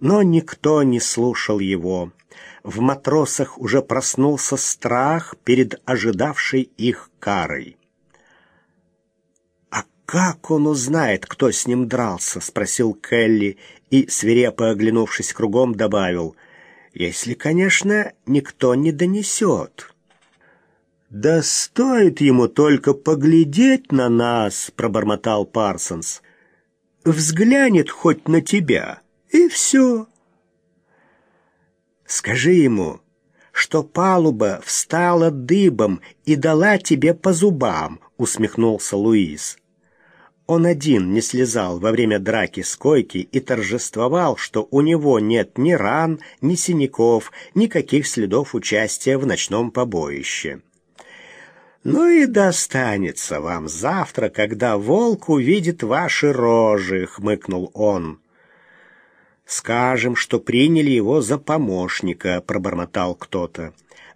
Но никто не слушал его. В матросах уже проснулся страх перед ожидавшей их карой. «А как он узнает, кто с ним дрался?» — спросил Келли и, свирепо оглянувшись кругом, добавил. «Если, конечно, никто не донесет». «Да стоит ему только поглядеть на нас», — пробормотал Парсонс. «Взглянет хоть на тебя, и все». «Скажи ему, что палуба встала дыбом и дала тебе по зубам», — усмехнулся Луис. Он один не слезал во время драки с койки и торжествовал, что у него нет ни ран, ни синяков, никаких следов участия в ночном побоище. Ну и достанется вам завтра, когда волк увидит ваши рожи, хмыкнул он. Скажем, что приняли его за помощника, пробормотал кто-то,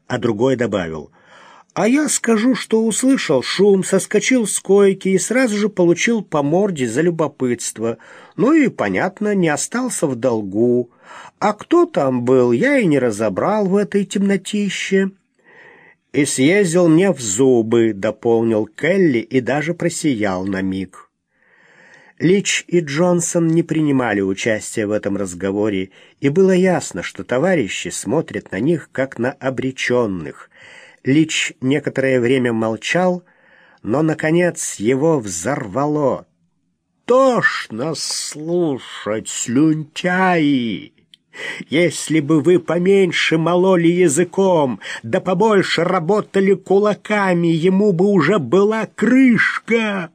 а другой добавил: а я скажу, что услышал шум, соскочил с койки и сразу же получил по морде за любопытство. Ну и, понятно, не остался в долгу. А кто там был, я и не разобрал в этой темнотище и съездил мне в зубы», — дополнил Келли и даже просиял на миг. Лич и Джонсон не принимали участия в этом разговоре, и было ясно, что товарищи смотрят на них, как на обреченных. Лич некоторое время молчал, но, наконец, его взорвало. «Тошно слушать, слюнтяи!» Если бы вы поменьше мололи языком, да побольше работали кулаками, ему бы уже была крышка.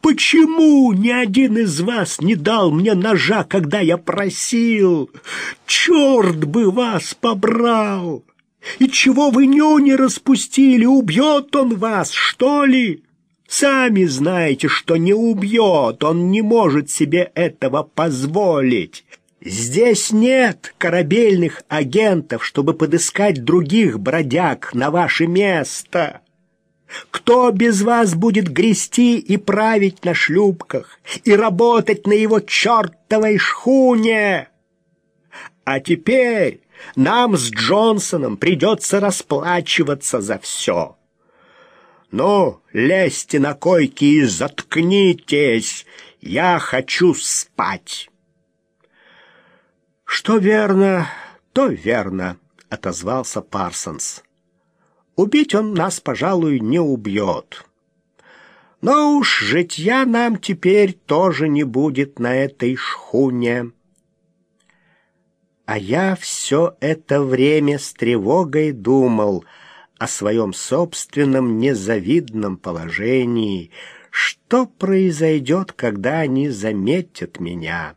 Почему ни один из вас не дал мне ножа, когда я просил? Черт бы вас побрал! И чего вы не распустили? Убьет он вас, что ли? Сами знаете, что не убьет, он не может себе этого позволить. Здесь нет корабельных агентов, чтобы подыскать других бродяг на ваше место. Кто без вас будет грести и править на шлюпках и работать на его чертовой шхуне? А теперь нам с Джонсоном придется расплачиваться за все. Ну, лезьте на койки и заткнитесь, я хочу спать». «Что верно, то верно», — отозвался Парсонс. «Убить он нас, пожалуй, не убьет. Но уж житья нам теперь тоже не будет на этой шхуне». А я все это время с тревогой думал о своем собственном незавидном положении, что произойдет, когда они заметят меня.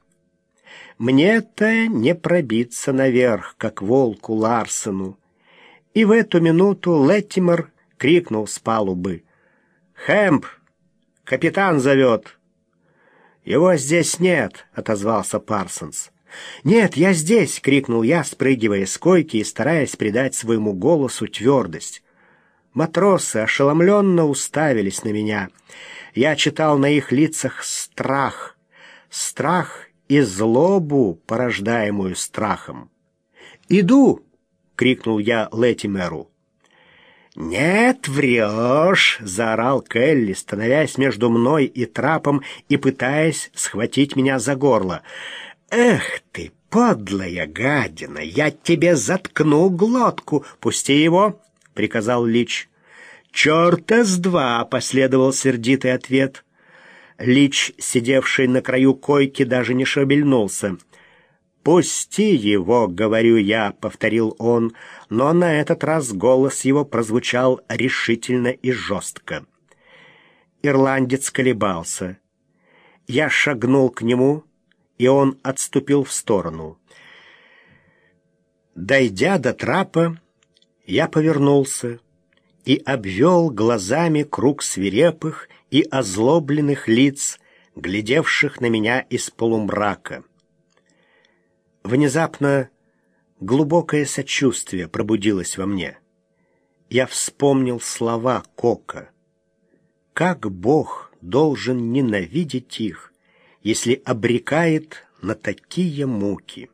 Мне-то не пробиться наверх, как волку Ларсену. И в эту минуту Леттимер крикнул с палубы. «Хэмп! Капитан зовет!» «Его здесь нет!» — отозвался Парсонс. «Нет, я здесь!» — крикнул я, спрыгивая с койки и стараясь придать своему голосу твердость. Матросы ошеломленно уставились на меня. Я читал на их лицах страх. Страх и злобу, порождаемую страхом. «Иду!» — крикнул я Летимеру. «Нет, врешь!» — заорал Келли, становясь между мной и трапом и пытаясь схватить меня за горло. «Эх ты, подлая гадина! Я тебе заткну глотку! Пусти его!» — приказал Лич. «Черта с два!» — последовал сердитый ответ. Лич, сидевший на краю койки, даже не шевельнулся. «Пусти его», — говорю я, — повторил он, но на этот раз голос его прозвучал решительно и жестко. Ирландец колебался. Я шагнул к нему, и он отступил в сторону. Дойдя до трапа, я повернулся и обвел глазами круг свирепых и озлобленных лиц, глядевших на меня из полумрака. Внезапно глубокое сочувствие пробудилось во мне. Я вспомнил слова Кока. Как Бог должен ненавидеть их, если обрекает на такие муки.